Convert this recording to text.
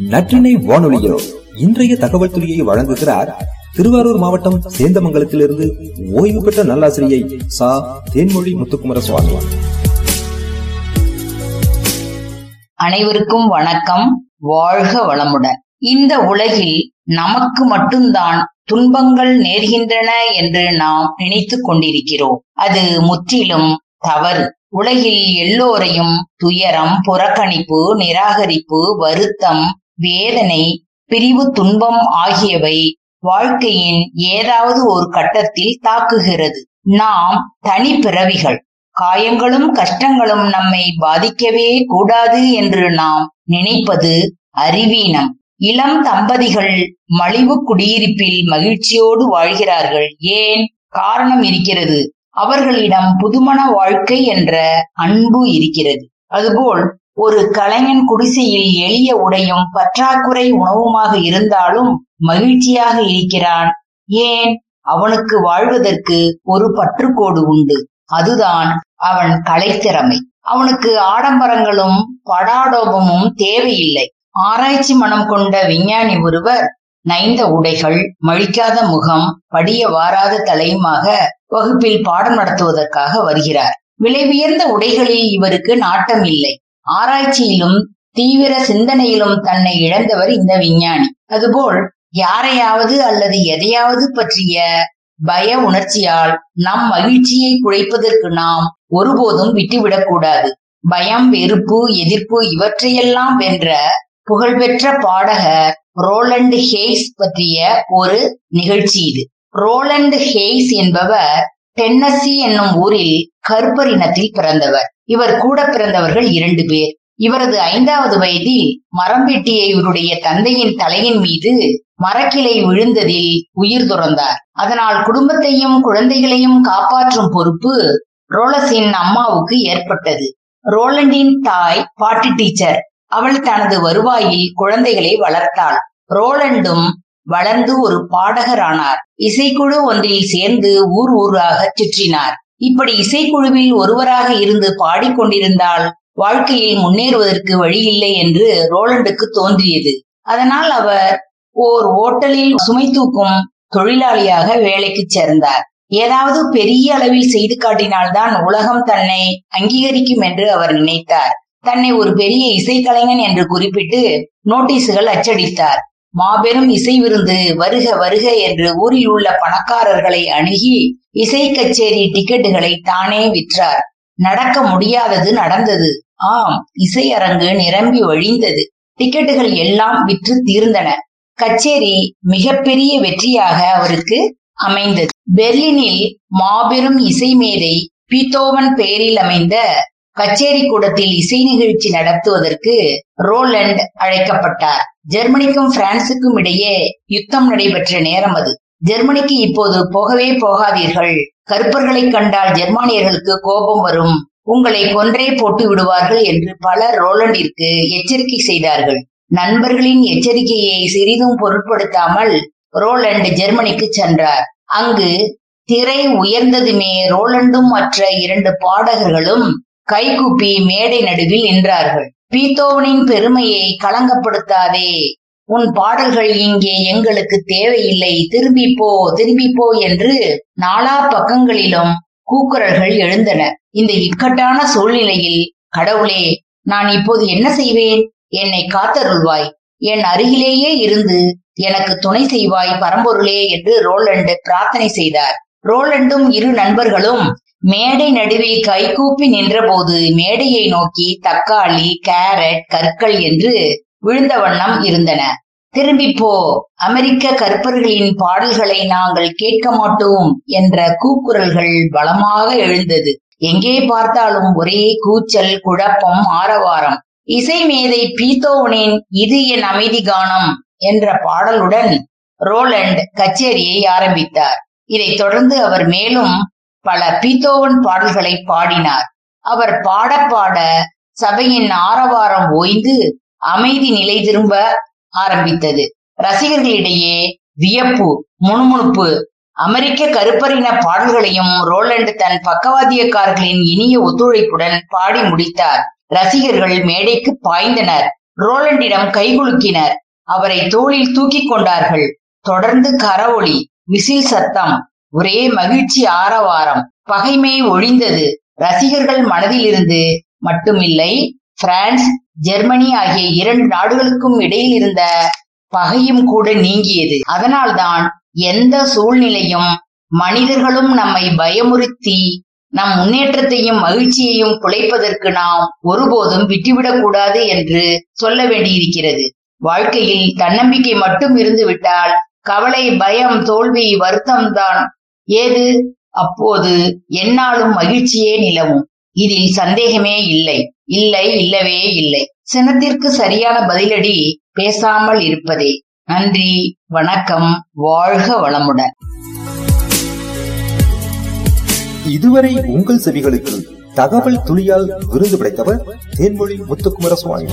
நற்றினை வானொலியோ இன்றைய தகவல் துறையை வழங்குகிறார் திருவாரூர் மாவட்டம் சேந்தமங்கலத்திலிருந்து ஓய்வு பெற்ற நல்லாசிரியை சா. தேன்மொழி முத்துக்குமர சுவாமி அனைவருக்கும் வணக்கம். வாழ்க வளமுடன். இந்த உலகில் நமக்கு மட்டும்தான் துன்பங்கள் நேர்கின்றன என்று நாம் நினைத்துக் கொண்டிருக்கிறோம். அது முற்றிலும் தவறு. உலகில் எல்லோரையும் துயரம் புறக்கணிப்பு நிராகரிப்பு வருத்தம் வேதனை பிரிவு துன்பம் ஆகியவை வாழ்க்கையின் ஏதாவது ஒரு கட்டத்தில் தாக்குகிறது. நாம் தனி பிறவிகள். காயங்களும் கஷ்டங்களும் நம்மை பாதிக்கவே கூடாது என்று நாம் நினைப்பது அறிவீனம். இளம் தம்பதிகள் மலிவு குடியிருப்பில் மகிழ்ச்சியோடு வாழ்கிறார்கள். ஏன்? காரணம் இருக்கிறது. அவர்களிடம் புதுமண வாழ்க்கை என்ற அன்பு இருக்கிறது. அதுபோல் ஒரு கலைஞன் குடிசையில் எளிய உடையும் பற்றாக்குறை உணவுமாக இருந்தாலும் மகிழ்ச்சியாக இருக்கிறான். ஏன்? அவனுக்கு வாழ்வதற்கு ஒரு பற்றுக்கோடு உண்டு. அதுதான் அவன் கலைத்திறமை. அவனுக்கு ஆடம்பரங்களும் படாடோபமும் தேவையில்லை. ஆராய்ச்சி மனம் கொண்ட விஞ்ஞானி ஒருவர் நைந்த உடைகள் மழிக்காத முகம் படிய வாராத தலையுமாக வகுப்பில் பாடம் நடத்துவதற்காக வருகிறார். விலை உயர்ந்த உடைகளில் இவருக்கு நாட்டம் இல்லை ஆராய்ச்சியிலும் தீவிர சிந்தனையிலும் தன்னை இழந்தவர் இந்த விஞ்ஞானி. அதுபோல் யாரையாவது அல்லது எதையாவது பற்றிய பய உணர்ச்சியால் நம் மகிழ்ச்சியை குறைப்பதற்கு நாம் ஒருபோதும் விட்டுவிடக்கூடாது பயம் வெறுப்பு எதிர்ப்பு இவற்றையெல்லாம் வென்ற புகழ்பெற்ற பாடகர் ரோலண்ட் ஹேய்ஸ் பற்றிய ஒரு நிகழ்ச்சி இது. ரோலண்ட் ஹேய்ஸ் என்பவர் டென்னசி என்னும் ஊரில் கருப்பர் இனத்தில் பிறந்தவர். இவர் கூட பிறந்தவர்கள் இரண்டு பேர். இவரது ஐந்தாவது வயதில் மரம் வெட்டிய இவருடைய தந்தையின் தலையின் மீது மரக்கிளை விழுந்ததில் உயிர் துறந்தார். அதனால் குடும்பத்தையும் குழந்தைகளையும் காப்பாற்றும் பொறுப்பு ரோலஸின் அம்மாவுக்கு ஏற்பட்டது. ரோலண்டின் தாய் பாட்டி டீச்சர். அவள் தனது வருவாயில் குழந்தைகளை வளர்த்தாள். ரோலண்டும் வளர்ந்து ஒரு பாடகரானார். இசைக்குழு ஒன்றில் சேர்ந்து ஊர் ஊராக சுற்றினார். இப்படி இசைக்குழுவில் ஒருவராக இருந்து பாடிக்கொண்டிருந்தால் வாழ்க்கையில் முன்னேறுவதற்கு வழியில்லை என்று ரோலண்டுக்கு தோன்றியது. அதனால் அவர் ஓர் ஓட்டலில் சுமை தூக்கும் தொழிலாளியாக வேலைக்கு சேர்ந்தார். ஏதாவது பெரிய அளவில் செய்து காட்டினால்தான் உலகம் தன்னை அங்கீகரிக்கும் என்று அவர் நினைத்தார். தன்னை ஒரு பெரிய இசைக்கலைஞன் என்று குறிப்பிட்டு நோட்டீஸுகள் அச்சடித்தார். மாபெரும் இசை விருந்து வருக வருக என்று ஊரில் உள்ள பணக்காரர்களை அணுகி இசை கச்சேரி டிக்கெட்டுகளை தானே விற்றார். நடக்க முடியாதது நடந்தது. ஆம் இசையரங்கு நிரம்பி வழிந்தது டிக்கெட்டுகள் எல்லாம் விற்று தீர்ந்தன. கச்சேரி மிகப்பெரிய வெற்றியாக அவருக்கு அமைந்தது. பெர்லினில் மாபெரும் இசை மேதை பீத்தோவன் பெயரில் அமைந்த கச்சேரி கூடத்தில் இசை நிகழ்ச்சி நடத்துவதற்கு ரோலண்ட் அழைக்கப்பட்டார். ஜெர்மனிக்கும் பிரான்சுக்கும் இடையே யுத்தம் நடைபெற்ற நேரம் அது. ஜெர்மனிக்கு இப்போது போகவே போகாதீர்கள். கருப்பர்களை கண்டால் ஜெர்மானியர்களுக்கு கோபம் வரும். உங்களை கொன்றே போட்டு விடுவார்கள் என்று பல ரோலண்டிற்கு எச்சரிக்கை செய்தார்கள். நண்பர்களின் எச்சரிக்கையை சிறிதும் பொருட்படுத்தாமல் ரோலண்ட் ஜெர்மனிக்கு சென்றார். அங்கு திரை உயர்ந்ததுமே ரோலண்டும் மற்ற இரண்டு பாடகர்களும் கைகூப்பி மேடை நடுவில் நின்றார்கள். பீத்தோவனின் பெருமையை களங்கப்படுத்தாதே. உன் பாடல்கள் இங்கே எங்களுக்கு தேவையில்லை. திரும்பி போ திரும்பி போ என்று நாலா பக்கங்களிலும் கூக்குரல்கள் எழுந்தன. இந்த இக்கட்டான சூழ்நிலையில் கடவுளே நான் இப்போது என்ன செய்வேன்? என்னை காத்தருள்வாய். என் அருகிலேயே இருந்து எனக்கு துணை செய்வாய் பரம்பொருளே என்று ரோலண்ட் பிரார்த்தனை செய்தார். ரோலண்டும் இரு நண்பர்களும் மேடை நடுவில் கைகூப்பி நின்றபோது மேடையை நோக்கி தக்காளி கேரட் கற்கள் என்று விழுந்த வண்ணம் இருந்தன. திரும்பி போ அமெரிக்க கற்பர்களின் பாடல்களை நாங்கள் கேட்க மாட்டோம் என்ற கூக்குரல்கள் பலமாக எழுந்தது. எங்கே பார்த்தாலும் ஒரே கூச்சல் குழப்பம் ஆரவாரம். இசை மேதை பீத்தோவனின் இது என் அமைதி கானம் என்ற பாடலுடன் ரோலண்ட் கச்சேரியை ஆரம்பித்தார். இதைத் தொடர்ந்து அவர் மேலும் பல பீத்தோவன் பாடல்களை பாடினார். அவர் பாட பாட சபையின் ஆரவாரம் ஓய்ந்து அமைதி நிலை திரும்ப ஆரம்பித்தது. ரசிகர்களிடையே வியப்பு முணுமுணுப்பு அமெரிக்க கருப்பரின பாடல்களையும் ரோலண்ட் தன் பக்கவாதியக்காரர்களின் இனிய ஒத்துழைப்புடன் பாடி முடித்தார். ரசிகர்கள் மேடைக்கு பாய்ந்தனர். ரோலண்டிடம் கைகுலுக்கினர் அவரை தோளில் தூக்கி கொண்டார்கள். தொடர்ந்து கரவொளி விசில் சத்தம் ஒரே மகிழ்ச்சி ஆரவாரம் பகைமை ஒழிந்தது. ரசிகர்கள் மனதிலிருந்து மட்டுமில்லை பிரான்ஸ் ஜெர்மனி ஆகிய இரண்டு நாடுகளுக்கும் இடையில் இருந்த பகையும் கூட நீங்கியது. அதனால்தான் எந்த சூழ்நிலையும் மனிதர்களும் நம்மை பயமுறுத்தி நம் முன்னேற்றத்தையும் மகிழ்ச்சியையும் குலைப்பதற்கு நாம் ஒருபோதும் விட்டுவிடக் கூடாது என்று சொல்ல வேண்டியிருக்கிறது. வாழ்க்கையில் தன்னம்பிக்கை மட்டும் இருந்து விட்டால் கவலை பயம் தோல்வி வருத்தம் தான் ஏது? அப்போது என்னாலும் மகிழ்ச்சியே நிலவும். இதில் சந்தேகமே இல்லை. இல்லை இல்லவே இல்லை. சினத்திற்கு சரியான பதிலடி பேசாமல் இருப்பதே. நன்றி வணக்கம் வாழ்க வளமுடன். இதுவரை உங்கள் செவிகளுக்கு தகவல் துளியால் விருது படைத்தவர் தேன்மொழி முத்துக்குமாரசுவாமி.